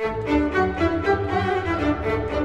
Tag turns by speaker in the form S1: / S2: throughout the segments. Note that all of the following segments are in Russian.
S1: Thank you.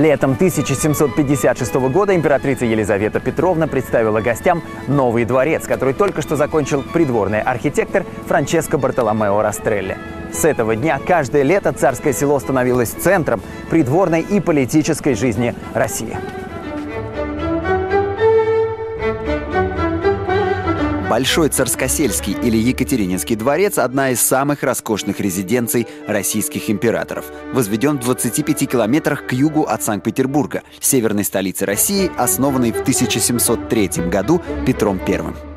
S1: Летом 1756 года императрица Елизавета Петровна представила гостям новый дворец, который только что закончил придворный архитектор Франческо Бартоломео Растрелли. С этого дня каждое лето царское село становилось центром придворной и политической жизни России.
S2: Большой Царскосельский или Екатерининский дворец – одна из самых роскошных резиденций российских императоров. Возведен в 25 километрах к югу от Санкт-Петербурга, северной столицы России, основанной в 1703 году Петром I.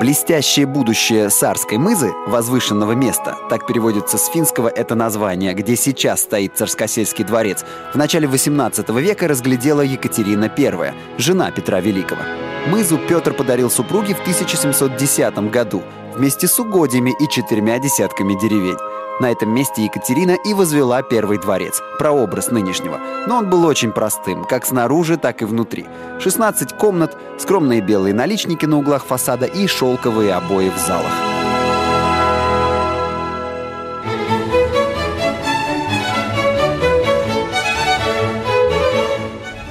S2: Блестящее будущее Сарской мызы, возвышенного места, так переводится с финского это название, где сейчас стоит Царскосельский дворец, в начале 18 века разглядела Екатерина I, жена Петра Великого. Мызу Петр подарил супруге в 1710 году вместе с угодьями и четырьмя десятками деревень. На этом месте Екатерина и возвела первый дворец, прообраз нынешнего. Но он был очень простым, как снаружи, так и внутри. 16 комнат, скромные белые наличники на углах фасада и шелковые обои в залах.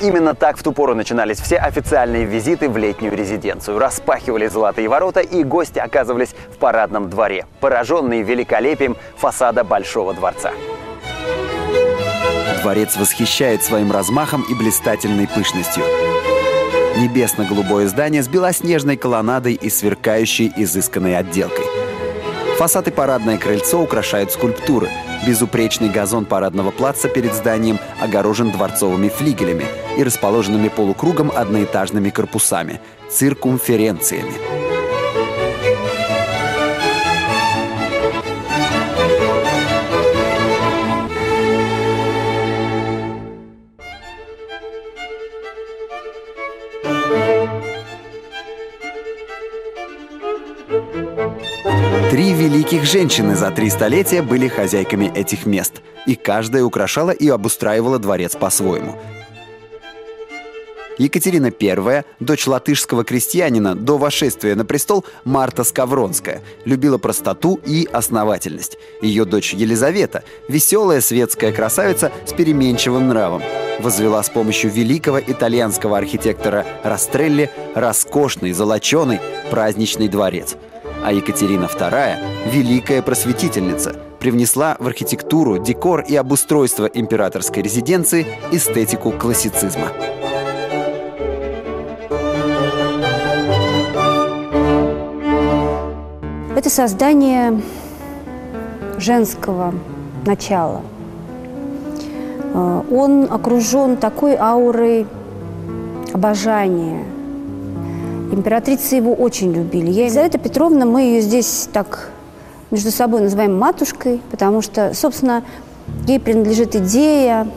S1: Именно так в ту пору начинались все официальные визиты в летнюю резиденцию. Распахивали золотые ворота, и гости оказывались в парадном дворе, пораженные великолепием фасада Большого дворца.
S2: Дворец восхищает своим размахом и блистательной пышностью. Небесно-голубое здание с белоснежной колоннадой и сверкающей изысканной отделкой. Фасад и парадное крыльцо украшают скульптуры. Безупречный газон парадного плаца перед зданием огорожен дворцовыми флигелями и расположенными полукругом одноэтажными корпусами – циркумференциями. Женщины за три столетия были хозяйками этих мест, и каждая украшала и обустраивала дворец по-своему. Екатерина I, дочь латышского крестьянина, до восшествия на престол Марта Скавронская, любила простоту и основательность. Ее дочь Елизавета, веселая светская красавица с переменчивым нравом, возвела с помощью великого итальянского архитектора Растрелли роскошный, золоченый, праздничный дворец – а Екатерина II, великая просветительница, привнесла в архитектуру, декор и обустройство императорской резиденции эстетику классицизма.
S3: Это создание женского начала. Э, он окружен такой аурой обожания – Императрицы его очень любили. Я Елизавета Петровна, мы ее здесь так между собой называем матушкой, потому что, собственно, ей принадлежит идея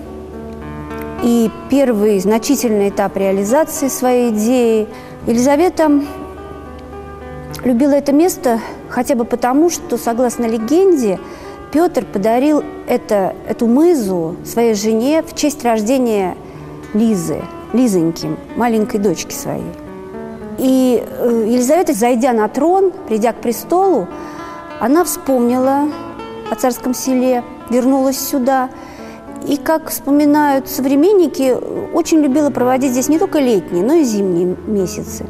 S3: и первый значительный этап реализации своей идеи. Елизавета любила это место хотя бы потому, что, согласно легенде, Петр подарил это, эту мызу своей жене в честь рождения Лизы, Лизоньки, маленькой дочки своей. И э, Елизавета, зайдя на трон, придя к престолу, она вспомнила о царском селе, вернулась сюда. И, как вспоминают современники, очень любила проводить здесь не только летние, но и зимние месяцы.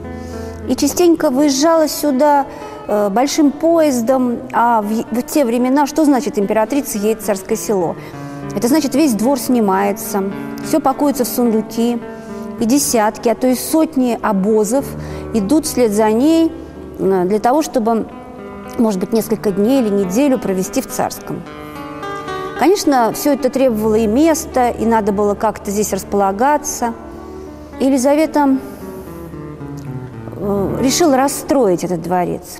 S3: И частенько выезжала сюда э, большим поездом, а в, те времена что значит императрица едет в царское село? Это значит, весь двор снимается, все пакуется в сундуки, и десятки, а то и сотни обозов идут вслед за ней э, для того, чтобы, может быть, несколько дней или неделю провести в Царском. Конечно, все это требовало и места, и надо было как-то здесь располагаться. Елизавета э, решила расстроить этот дворец.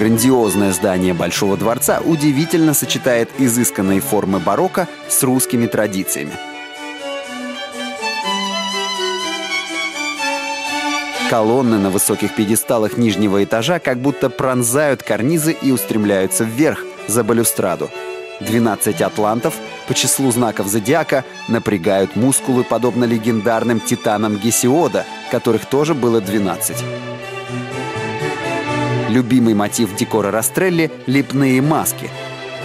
S2: Грандиозное здание Большого дворца удивительно сочетает изысканные формы барокко с русскими традициями. Колонны на высоких пьедесталах нижнего этажа как будто пронзают карнизы и устремляются вверх, за балюстраду. 12 атлантов по числу знаков зодиака напрягают мускулы, подобно легендарным титанам Гесиода, которых тоже было 12. Любимый мотив декора Растрелли — лепные маски.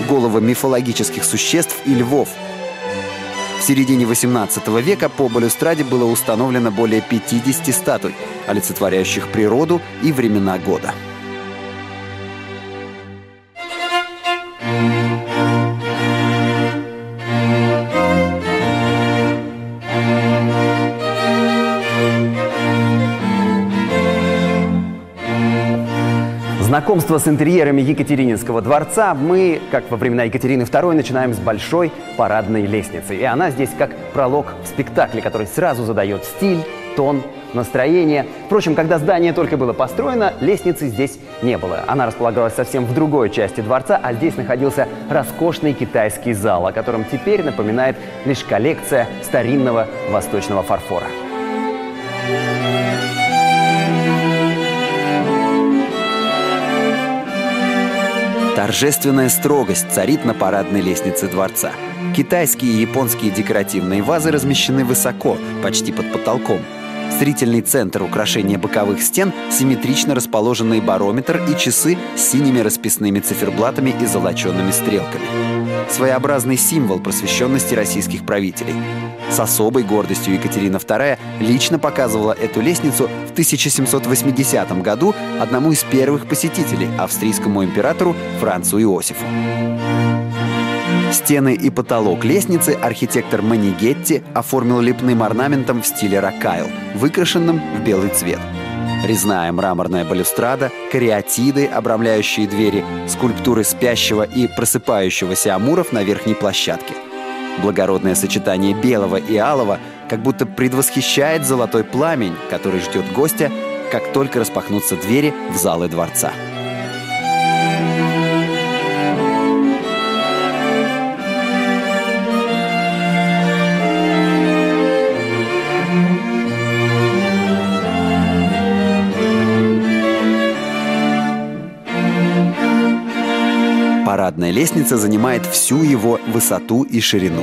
S2: Головы мифологических существ и львов. В середине 18 века по балюстраде было установлено более 50 статуй, олицетворяющих природу и времена года.
S1: Знакомство с интерьерами Екатерининского дворца мы, как во времена Екатерины II, начинаем с большой парадной лестницы. И она здесь как пролог в спектакле, который сразу задает стиль, тон, настроение. Впрочем, когда здание только было построено, лестницы здесь не было. Она располагалась совсем в другой части дворца, а здесь находился роскошный китайский зал, о котором теперь напоминает лишь коллекция старинного восточного фарфора.
S2: Торжественная строгость царит на парадной лестнице дворца. Китайские и японские декоративные вазы размещены высоко, почти под потолком. Зрительный центр украшения боковых стен, симметрично расположенный барометр и часы с синими расписными циферблатами и золоченными стрелками. Своеобразный символ просвещенности российских правителей. С особой гордостью Екатерина II лично показывала эту лестницу в 1780 году одному из первых посетителей, австрийскому императору Францу Иосифу. Стены и потолок лестницы архитектор Манигетти оформил лепным орнаментом в стиле рокайл, выкрашенным в белый цвет. Резная мраморная балюстрада, кариатиды, обрамляющие двери, скульптуры спящего и просыпающегося амуров на верхней площадке. Благородное сочетание белого и алого как будто предвосхищает золотой пламень, который ждет гостя, как только распахнутся двери в залы дворца. Парадная лестница занимает всю его высоту и ширину.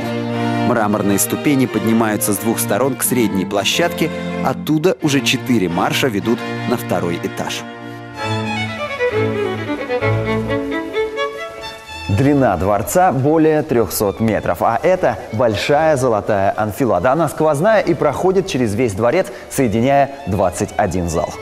S2: Мраморные ступени поднимаются с двух сторон к средней площадке, оттуда уже четыре марша ведут на второй этаж.
S1: Длина дворца более 300 метров, а это большая золотая анфилада. Она сквозная и проходит через весь дворец, соединяя 21 зал.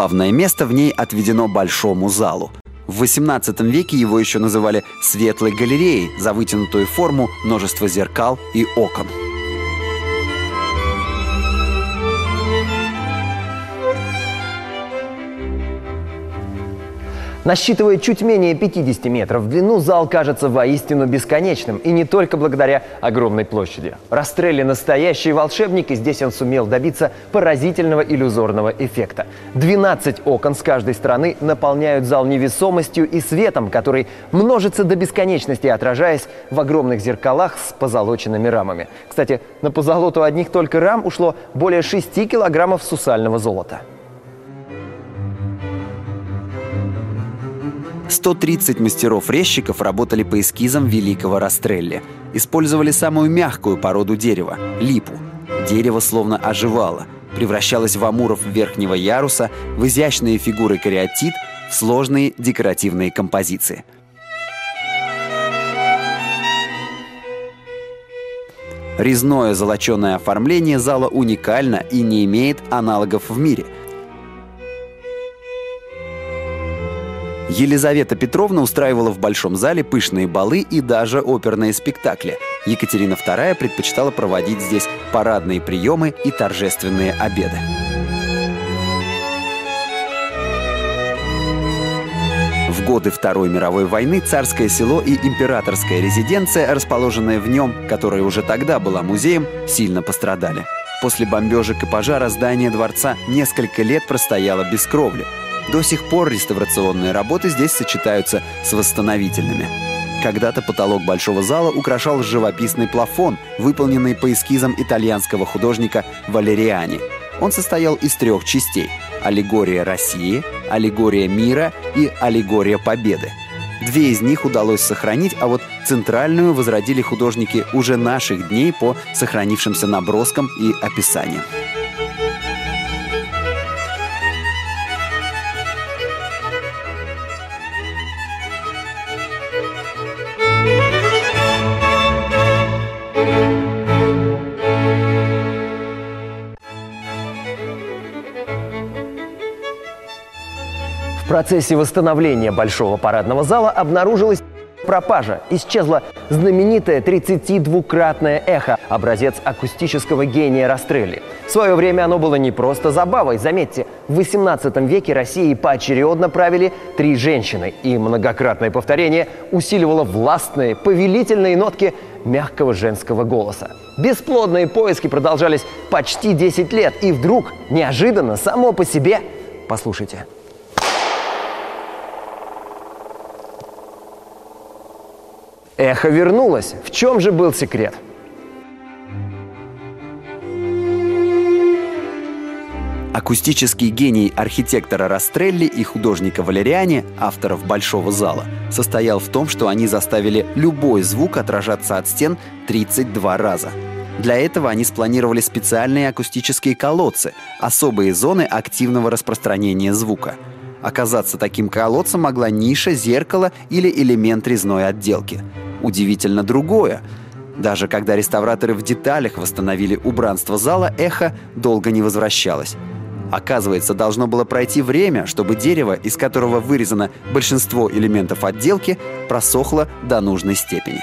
S2: Главное место в ней отведено большому залу. В XVIII веке его еще называли «светлой галереей» за вытянутую форму, множество зеркал и окон.
S1: Насчитывая чуть менее 50 метров в длину, зал кажется воистину бесконечным. И не только благодаря огромной площади. Растрелли настоящий волшебник, и здесь он сумел добиться поразительного иллюзорного эффекта. 12 окон с каждой стороны наполняют зал невесомостью и светом, который множится до бесконечности, отражаясь в огромных зеркалах с позолоченными рамами. Кстати, на позолоту одних только рам ушло более 6 килограммов сусального золота.
S2: 130 мастеров-резчиков работали по эскизам великого Растрелли. Использовали самую мягкую породу дерева – липу. Дерево словно оживало, превращалось в амуров верхнего яруса, в изящные фигуры кариатид, в сложные декоративные композиции. Резное золоченое оформление зала уникально и не имеет аналогов в мире – Елизавета Петровна устраивала в Большом зале пышные балы и даже оперные спектакли. Екатерина II предпочитала проводить здесь парадные приемы и торжественные обеды. В годы Второй мировой войны царское село и императорская резиденция, расположенная в нем, которая уже тогда была музеем, сильно пострадали. После бомбежек и пожара здание дворца несколько лет простояло без кровли. До сих пор реставрационные работы здесь сочетаются с восстановительными. Когда-то потолок большого зала украшал живописный плафон, выполненный по эскизам итальянского художника Валериани. Он состоял из трех частей – аллегория России, аллегория мира и аллегория победы. Две из них удалось сохранить, а вот центральную возродили художники уже наших дней по сохранившимся наброскам и описаниям.
S1: Процессе восстановления Большого парадного зала обнаружилась пропажа. Исчезло знаменитое 32-кратное эхо, образец акустического гения Растрелли. В свое время оно было не просто забавой. Заметьте, в 18 веке Россией поочередно правили три женщины, и многократное повторение усиливало властные, повелительные нотки мягкого женского голоса. Бесплодные поиски продолжались почти 10 лет, и вдруг, неожиданно, само по себе... Послушайте. Эхо вернулось. В чем же был секрет?
S2: Акустический гений архитектора Растрелли и художника Валериани, авторов «Большого зала», состоял в том, что они заставили любой звук отражаться от стен 32 раза. Для этого они спланировали специальные акустические колодцы, особые зоны активного распространения звука. Оказаться таким колодцем могла ниша, зеркало или элемент резной отделки. Удивительно другое. Даже когда реставраторы в деталях восстановили убранство зала, эхо долго не возвращалось. Оказывается, должно было пройти время, чтобы дерево, из которого вырезано большинство элементов отделки, просохло до нужной степени.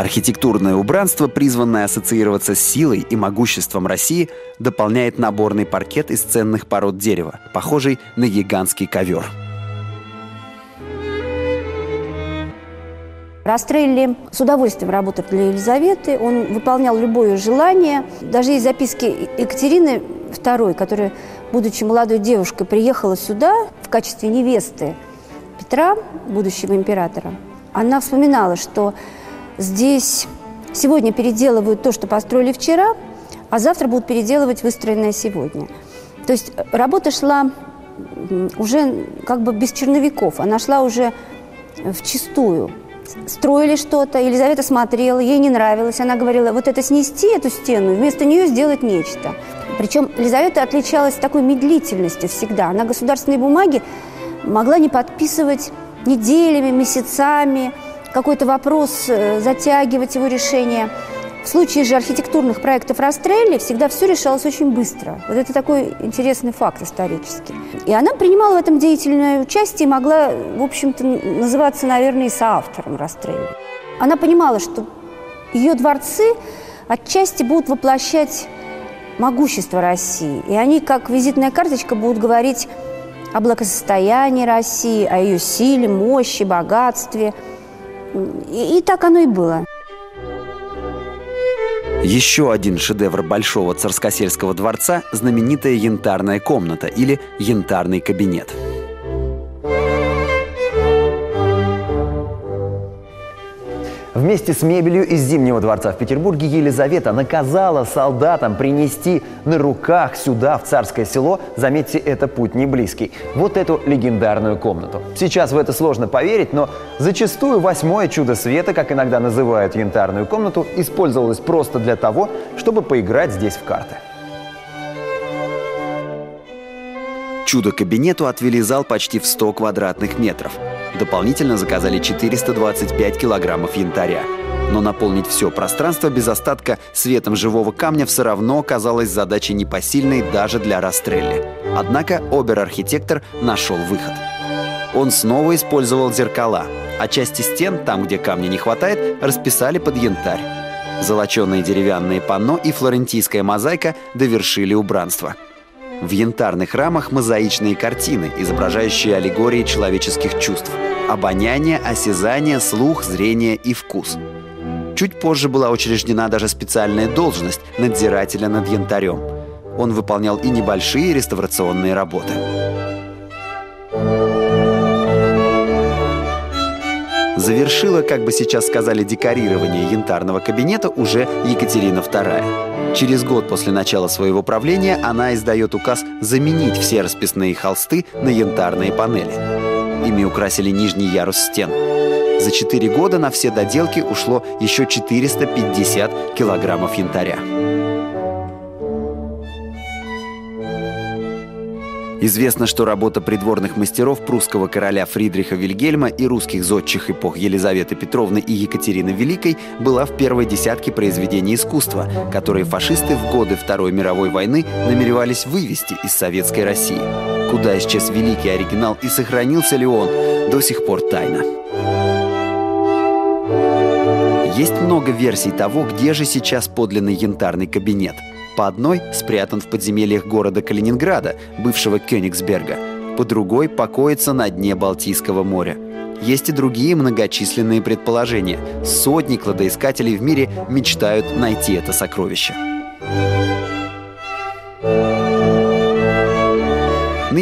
S2: Архитектурное убранство, призванное ассоциироваться с силой и могуществом России, дополняет наборный паркет из ценных пород дерева, похожий на гигантский ковер.
S3: Растрелли с удовольствием работал для Елизаветы, он выполнял любое желание. Даже есть записки Екатерины II, которая, будучи молодой девушкой, приехала сюда в качестве невесты Петра, будущего императора. Она вспоминала, что здесь сегодня переделывают то, что построили вчера, а завтра будут переделывать выстроенное сегодня. То есть работа шла уже как бы без черновиков, она шла уже в чистую строили что-то, Елизавета смотрела, ей не нравилось, она говорила, вот это снести, эту стену, вместо нее сделать нечто. Причем Елизавета отличалась такой медлительностью всегда. Она государственные бумаги могла не подписывать неделями, месяцами, какой-то вопрос э, затягивать его решение – в случае же архитектурных проектов Растрелли всегда все решалось очень быстро. Вот это такой интересный факт исторический. И она принимала в этом деятельное участие и могла, в общем-то, называться, наверное, и соавтором Растрелли. Она понимала, что ее дворцы отчасти будут воплощать могущество России. И они, как визитная карточка, будут говорить о благосостоянии России, о ее силе, мощи, богатстве. И, и так оно и было.
S2: Еще один шедевр Большого царскосельского дворца – знаменитая янтарная комната или янтарный кабинет –
S1: Вместе с мебелью из Зимнего дворца в Петербурге Елизавета наказала солдатам принести на руках сюда, в царское село, заметьте, это путь не близкий, вот эту легендарную комнату. Сейчас в это сложно поверить, но зачастую восьмое чудо света, как иногда называют янтарную комнату, использовалось просто для того, чтобы поиграть здесь в карты.
S2: Чудо-кабинету отвели зал почти в 100 квадратных метров – Дополнительно заказали 425 килограммов янтаря. Но наполнить все пространство без остатка светом живого камня все равно оказалась задачей непосильной даже для Растрелли. Однако обер-архитектор нашел выход. Он снова использовал зеркала, а части стен, там, где камня не хватает, расписали под янтарь. Золоченые деревянные панно и флорентийская мозаика довершили убранство. В янтарных рамах мозаичные картины, изображающие аллегории человеческих чувств. Обоняние, осязание, слух, зрение и вкус. Чуть позже была учреждена даже специальная должность надзирателя над янтарем. Он выполнял и небольшие реставрационные работы. завершила, как бы сейчас сказали, декорирование янтарного кабинета уже Екатерина II. Через год после начала своего правления она издает указ заменить все расписные холсты на янтарные панели. Ими украсили нижний ярус стен. За четыре года на все доделки ушло еще 450 килограммов янтаря. Известно, что работа придворных мастеров прусского короля Фридриха Вильгельма и русских зодчих эпох Елизаветы Петровны и Екатерины Великой была в первой десятке произведений искусства, которые фашисты в годы Второй мировой войны намеревались вывести из советской России. Куда исчез великий оригинал и сохранился ли он, до сих пор тайна. Есть много версий того, где же сейчас подлинный янтарный кабинет – по одной спрятан в подземельях города Калининграда, бывшего Кёнигсберга, по другой покоится на дне Балтийского моря. Есть и другие многочисленные предположения. Сотни кладоискателей в мире мечтают найти это сокровище.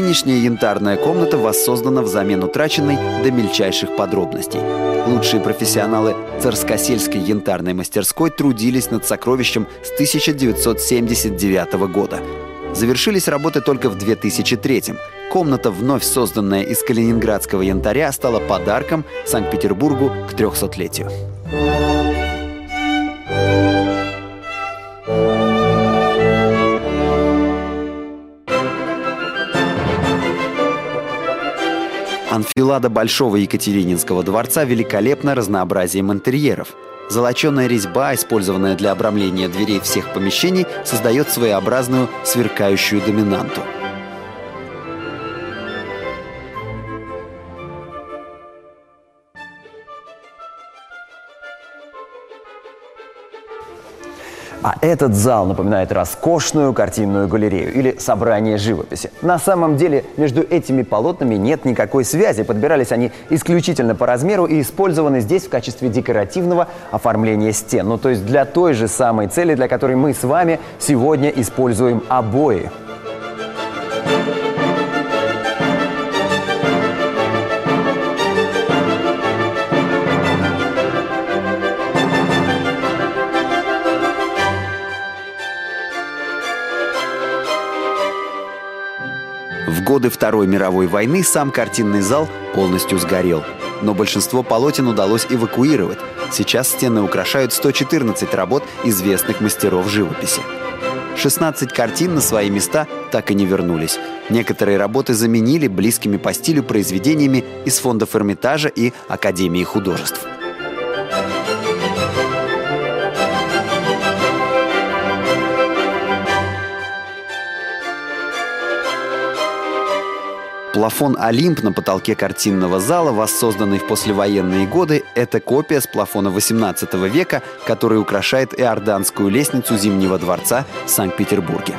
S2: Нынешняя янтарная комната воссоздана взамен утраченной до мельчайших подробностей. Лучшие профессионалы Царскосельской янтарной мастерской трудились над сокровищем с 1979 года. Завершились работы только в 2003 -м. Комната, вновь созданная из калининградского янтаря, стала подарком Санкт-Петербургу к 300-летию. Анфилада Большого Екатерининского дворца великолепна разнообразием интерьеров. Золоченая резьба, использованная для обрамления дверей всех помещений, создает своеобразную сверкающую доминанту –
S1: А этот зал напоминает роскошную картинную галерею или собрание живописи. На самом деле между этими полотнами нет никакой связи. Подбирались они исключительно по размеру и использованы здесь в качестве декоративного оформления стен. Ну то есть для той же самой цели, для которой мы с вами сегодня используем обои.
S2: Годы Второй мировой войны сам картинный зал полностью сгорел. Но большинство полотен удалось эвакуировать. Сейчас стены украшают 114 работ известных мастеров живописи. 16 картин на свои места так и не вернулись. Некоторые работы заменили близкими по стилю произведениями из фондов Эрмитажа и Академии художеств. Плафон «Олимп» на потолке картинного зала, воссозданный в послевоенные годы, это копия с плафона XVIII века, который украшает иорданскую лестницу Зимнего дворца в Санкт-Петербурге.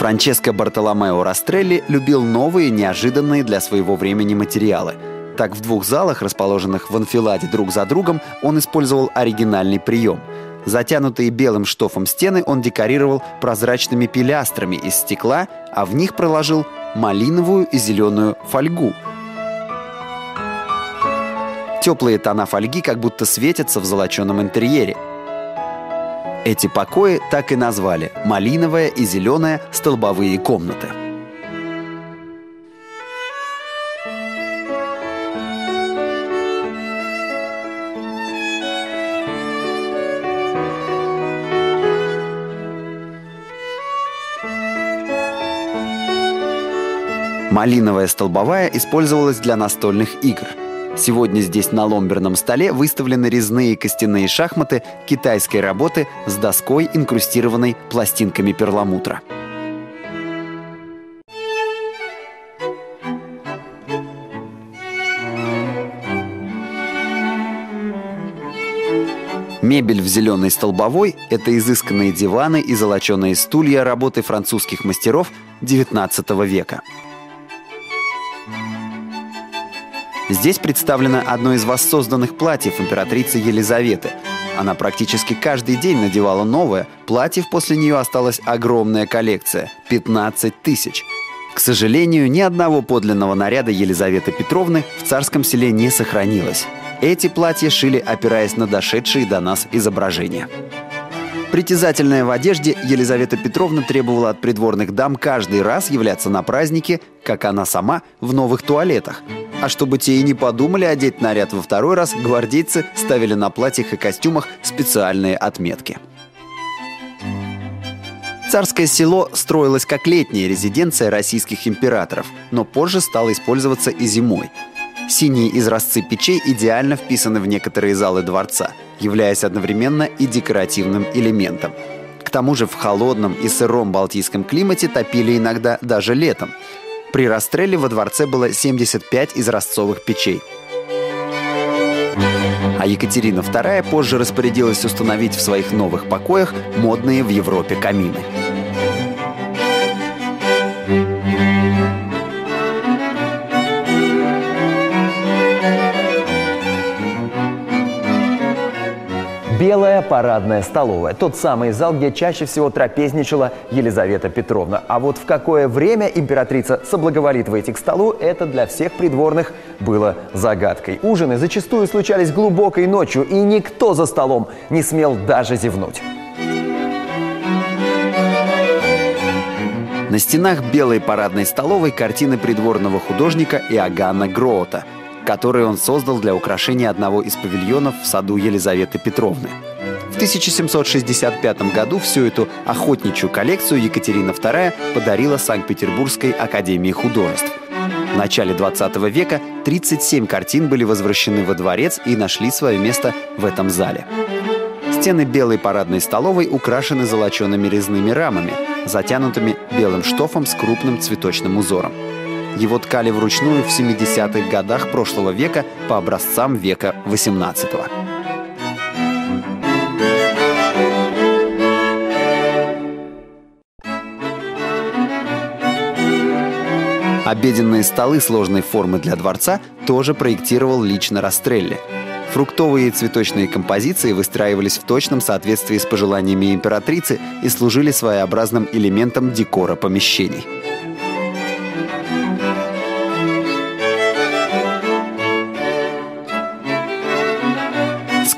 S2: Франческо Бартоломео Растрелли любил новые, неожиданные для своего времени материалы. Так, в двух залах, расположенных в анфиладе друг за другом, он использовал оригинальный прием. Затянутые белым штофом стены он декорировал прозрачными пилястрами из стекла, а в них проложил малиновую и зеленую фольгу. Теплые тона фольги как будто светятся в золоченом интерьере – эти покои так и назвали – малиновая и зеленая столбовые комнаты. Малиновая столбовая использовалась для настольных игр – Сегодня здесь на ломберном столе выставлены резные костяные шахматы китайской работы с доской, инкрустированной пластинками перламутра. Мебель в зеленой столбовой – это изысканные диваны и золоченые стулья работы французских мастеров XIX века. Здесь представлено одно из воссозданных платьев императрицы Елизаветы. Она практически каждый день надевала новое, платьев после нее осталась огромная коллекция – 15 тысяч. К сожалению, ни одного подлинного наряда Елизаветы Петровны в царском селе не сохранилось. Эти платья шили, опираясь на дошедшие до нас изображения. Притязательная в одежде, Елизавета Петровна требовала от придворных дам каждый раз являться на праздники, как она сама, в новых туалетах. А чтобы те и не подумали одеть наряд во второй раз, гвардейцы ставили на платьях и костюмах специальные отметки. Царское село строилось как летняя резиденция российских императоров, но позже стало использоваться и зимой – Синие изразцы печей идеально вписаны в некоторые залы дворца, являясь одновременно и декоративным элементом. К тому же в холодном и сыром балтийском климате топили иногда даже летом. При расстреле во дворце было 75 изразцовых печей. А Екатерина II позже распорядилась установить в своих новых покоях модные в Европе камины.
S1: Белая парадная столовая. Тот самый зал, где чаще всего трапезничала Елизавета Петровна. А вот в какое время императрица соблаговолит выйти к столу, это для всех придворных было загадкой. Ужины зачастую случались глубокой ночью, и никто за столом не смел даже зевнуть.
S2: На стенах белой парадной столовой картины придворного художника Иоганна Гроота – который он создал для украшения одного из павильонов в саду Елизаветы Петровны. В 1765 году всю эту охотничью коллекцию Екатерина II подарила Санкт-Петербургской академии художеств. В начале 20 века 37 картин были возвращены во дворец и нашли свое место в этом зале. Стены белой парадной столовой украшены золочеными резными рамами, затянутыми белым штофом с крупным цветочным узором. Его ткали вручную в 70-х годах прошлого века по образцам века 18 -го. Обеденные столы сложной формы для дворца тоже проектировал лично Растрелли. Фруктовые и цветочные композиции выстраивались в точном соответствии с пожеланиями императрицы и служили своеобразным элементом декора помещений.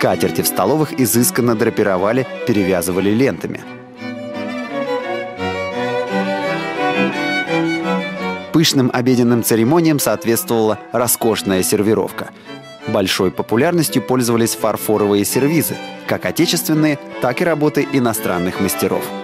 S2: Скатерти в столовых изысканно драпировали, перевязывали лентами. Пышным обеденным церемониям соответствовала роскошная сервировка. Большой популярностью пользовались фарфоровые сервизы, как отечественные, так и работы иностранных мастеров –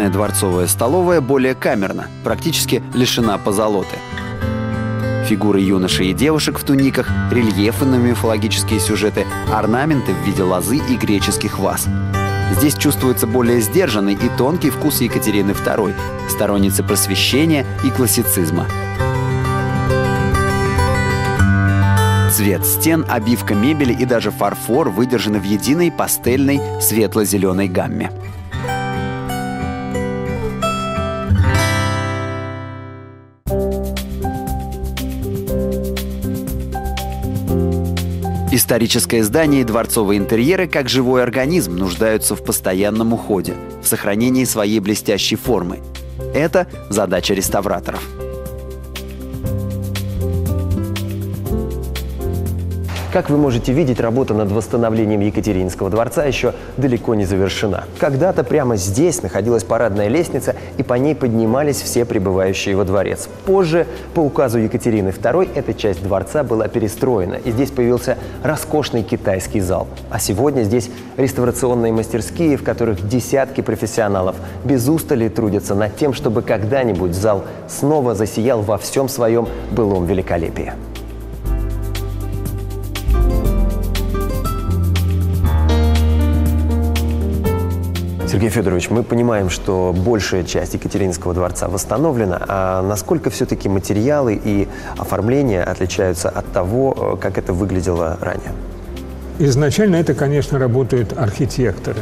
S2: Зеленая дворцовая столовая более камерна, практически лишена позолоты. Фигуры юношей и девушек в туниках, рельефы на мифологические сюжеты, орнаменты в виде лозы и греческих ваз. Здесь чувствуется более сдержанный и тонкий вкус Екатерины II, сторонницы просвещения и классицизма. Цвет стен, обивка мебели и даже фарфор выдержаны в единой пастельной светло-зеленой гамме. Историческое здание и дворцовые интерьеры, как живой организм, нуждаются в постоянном уходе, в сохранении своей блестящей формы. Это задача реставраторов.
S1: Как вы можете видеть, работа над восстановлением Екатеринского дворца еще далеко не завершена. Когда-то прямо здесь находилась парадная лестница, и по ней поднимались все прибывающие во дворец. Позже, по указу Екатерины II, эта часть дворца была перестроена, и здесь появился роскошный китайский зал. А сегодня здесь реставрационные мастерские, в которых десятки профессионалов без устали трудятся над тем, чтобы когда-нибудь зал снова засиял во всем своем былом великолепии. Сергей Федорович, мы понимаем, что большая часть Екатеринского дворца восстановлена, а насколько все-таки материалы и оформление отличаются от того, э, как это выглядело ранее?
S4: Изначально это, конечно, работают архитекторы.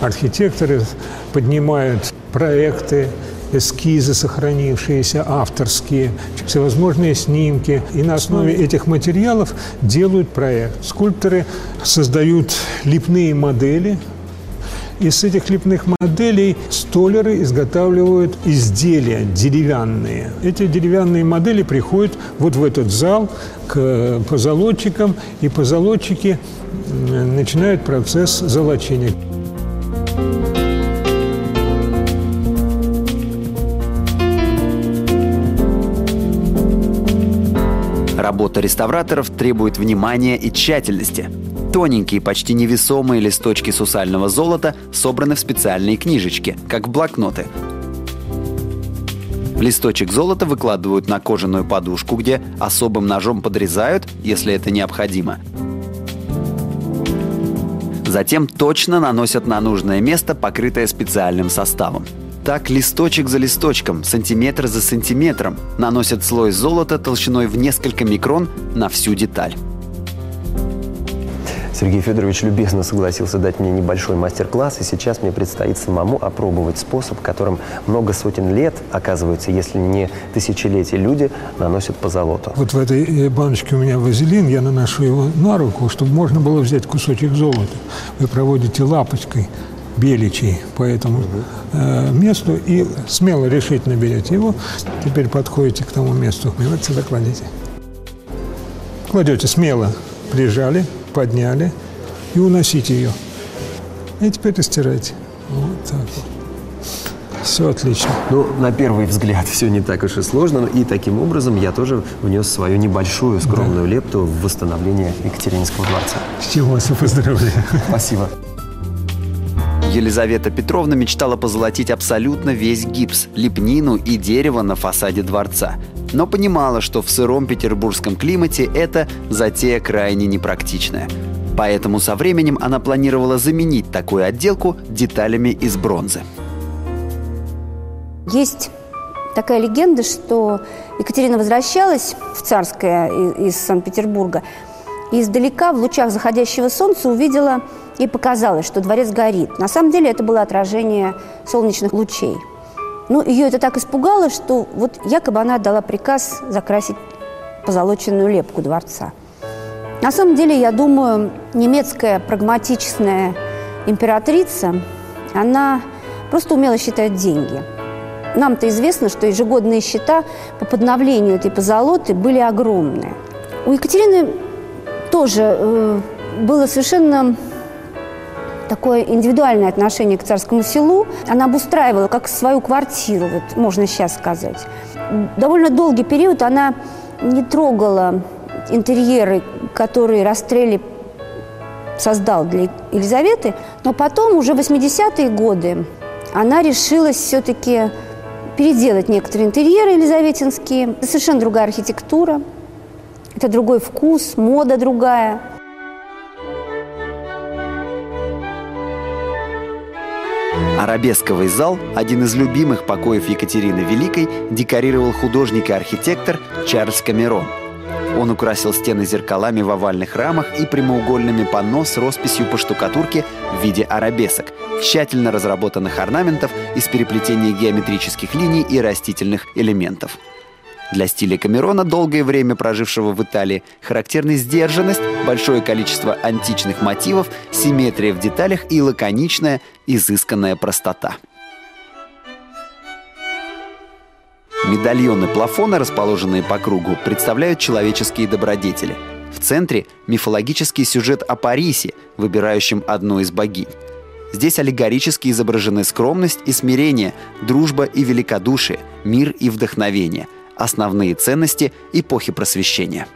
S4: Архитекторы поднимают проекты, эскизы сохранившиеся, авторские, всевозможные снимки. И на основе этих материалов делают проект. Скульпторы создают липные модели – из этих лепных моделей столеры изготавливают изделия деревянные. Эти деревянные модели приходят вот в этот зал к позолотчикам, и позолотчики начинают процесс золочения.
S2: Работа реставраторов требует внимания и тщательности – Тоненькие, почти невесомые листочки сусального золота собраны в специальные книжечки, как в блокноты. Листочек золота выкладывают на кожаную подушку, где особым ножом подрезают, если это необходимо. Затем точно наносят на нужное место, покрытое специальным составом. Так листочек за листочком, сантиметр за сантиметром наносят слой золота толщиной в несколько микрон на всю деталь.
S1: Сергей Федорович любезно согласился дать мне небольшой мастер-класс, и сейчас мне предстоит самому опробовать способ, которым много сотен лет, оказывается, если не тысячелетия, люди наносят по золоту.
S4: Вот в этой э, баночке у меня вазелин, я наношу его на руку, чтобы можно было взять кусочек золота. Вы проводите лапочкой беличий по этому э, месту и смело решительно берете его. Теперь подходите к тому месту и вот сюда кладете. Кладете смело, прижали, подняли и уносите ее. И теперь растирайте. Вот так вот. Все отлично.
S1: Ну, на первый взгляд все не так уж и сложно. И таким образом я тоже внес свою небольшую скромную да. лепту в восстановление Екатеринского дворца.
S4: С чего вас поздравляю.
S1: Спасибо.
S2: Елизавета Петровна мечтала позолотить абсолютно весь гипс, лепнину и дерево на фасаде дворца – но понимала, что в сыром петербургском климате это затея крайне непрактичная. Поэтому со временем она планировала заменить такую отделку деталями из бронзы.
S3: Есть такая легенда, что Екатерина возвращалась в Царское из Санкт-Петербурга и издалека в лучах заходящего солнца увидела и показалось, что дворец горит. На самом деле это было отражение солнечных лучей – ну, ее это так испугало, что вот якобы она отдала приказ закрасить позолоченную лепку дворца. На самом деле, я думаю, немецкая прагматичная императрица, она просто умела считать деньги. Нам-то известно, что ежегодные счета по подновлению этой позолоты были огромные. У Екатерины тоже э, было совершенно такое индивидуальное отношение к царскому селу. Она обустраивала как свою квартиру, вот можно сейчас сказать. Довольно долгий период она не трогала интерьеры, которые Растрелли создал для Елизаветы, но потом, уже в 80-е годы, она решилась все-таки переделать некоторые интерьеры елизаветинские. Совершенно другая архитектура, это другой вкус, мода другая –
S2: Арабесковый зал, один из любимых покоев Екатерины Великой, декорировал художник и архитектор Чарльз Камерон. Он украсил стены зеркалами в овальных рамах и прямоугольными панно с росписью по штукатурке в виде арабесок, тщательно разработанных орнаментов из переплетения геометрических линий и растительных элементов – для стиля Камерона, долгое время прожившего в Италии, характерны сдержанность, большое количество античных мотивов, симметрия в деталях и лаконичная, изысканная простота. Медальоны плафона, расположенные по кругу, представляют человеческие добродетели. В центре мифологический сюжет о Парисе, выбирающем одну из богинь. Здесь аллегорически изображены скромность и смирение, дружба и великодушие, мир и вдохновение – основные ценности эпохи просвещения.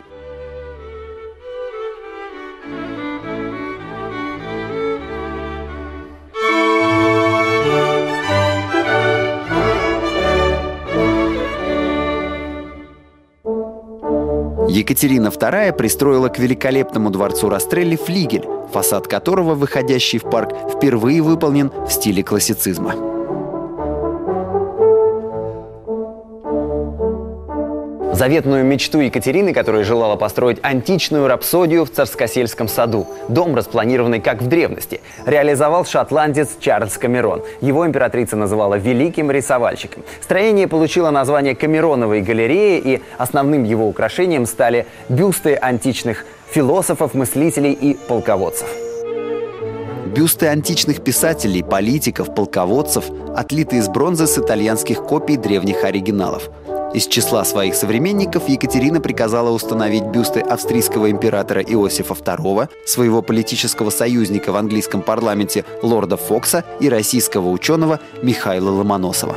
S2: Екатерина II пристроила к великолепному дворцу Растрелли флигель, фасад которого, выходящий в парк, впервые выполнен в стиле классицизма.
S1: Заветную мечту Екатерины, которая желала построить античную рапсодию в Царскосельском саду. Дом, распланированный как в древности, реализовал шотландец Чарльз Камерон. Его императрица называла великим рисовальщиком. Строение получило название Камероновой галереи, и основным его украшением стали бюсты античных философов, мыслителей и полководцев.
S2: Бюсты античных писателей, политиков, полководцев отлиты из бронзы с итальянских копий древних оригиналов – из числа своих современников Екатерина приказала установить бюсты австрийского императора Иосифа II, своего политического союзника в английском парламенте лорда Фокса и российского ученого Михаила Ломоносова.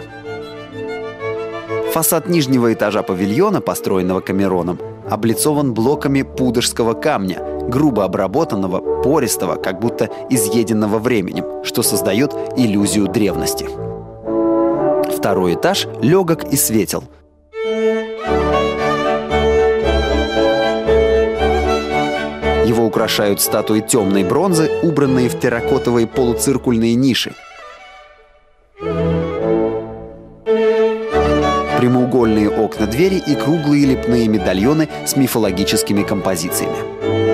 S2: Фасад нижнего этажа павильона, построенного Камероном, облицован блоками пудожского камня, грубо обработанного, пористого, как будто изъеденного временем, что создает иллюзию древности. Второй этаж легок и светел – украшают статуи темной бронзы, убранные в терракотовые полуциркульные ниши. Прямоугольные окна двери и круглые лепные медальоны с мифологическими композициями.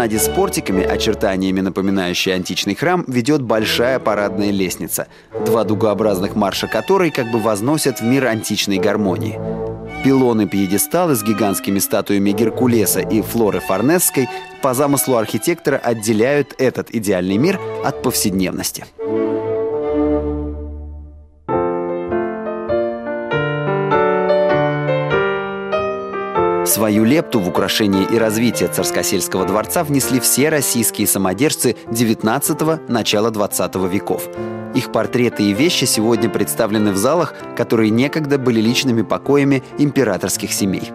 S2: Колоннаде с портиками, очертаниями напоминающей античный храм, ведет большая парадная лестница, два дугообразных марша которой как бы возносят в мир античной гармонии. Пилоны пьедесталы с гигантскими статуями Геркулеса и Флоры Форнесской по замыслу архитектора отделяют этот идеальный мир от повседневности. Свою лепту в украшение и развитие Царскосельского дворца внесли все российские самодержцы XIX – начала XX веков. Их портреты и вещи сегодня представлены в залах, которые некогда были личными покоями императорских семей.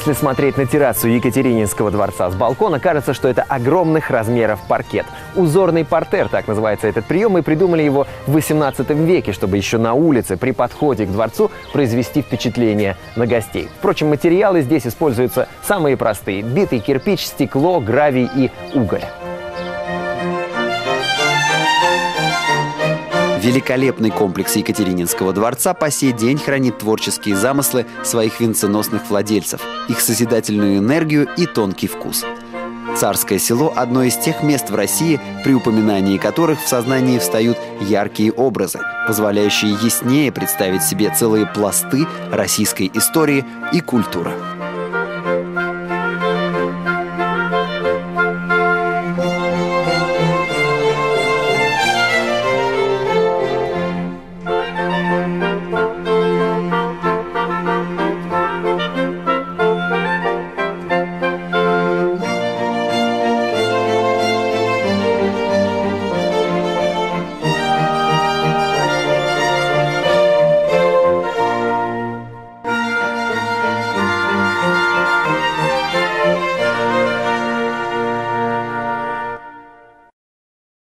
S1: Если смотреть на террасу Екатерининского дворца с балкона, кажется, что это огромных размеров паркет. Узорный портер, так называется этот прием, и придумали его в 18 веке, чтобы еще на улице при подходе к дворцу произвести впечатление на гостей. Впрочем, материалы здесь используются самые простые – битый кирпич, стекло, гравий и уголь.
S2: Великолепный комплекс Екатерининского дворца по сей день хранит творческие замыслы своих венценосных владельцев, их созидательную энергию и тонкий вкус. Царское село – одно из тех мест в России, при упоминании которых в сознании встают яркие образы, позволяющие яснее представить себе целые пласты российской истории и культуры.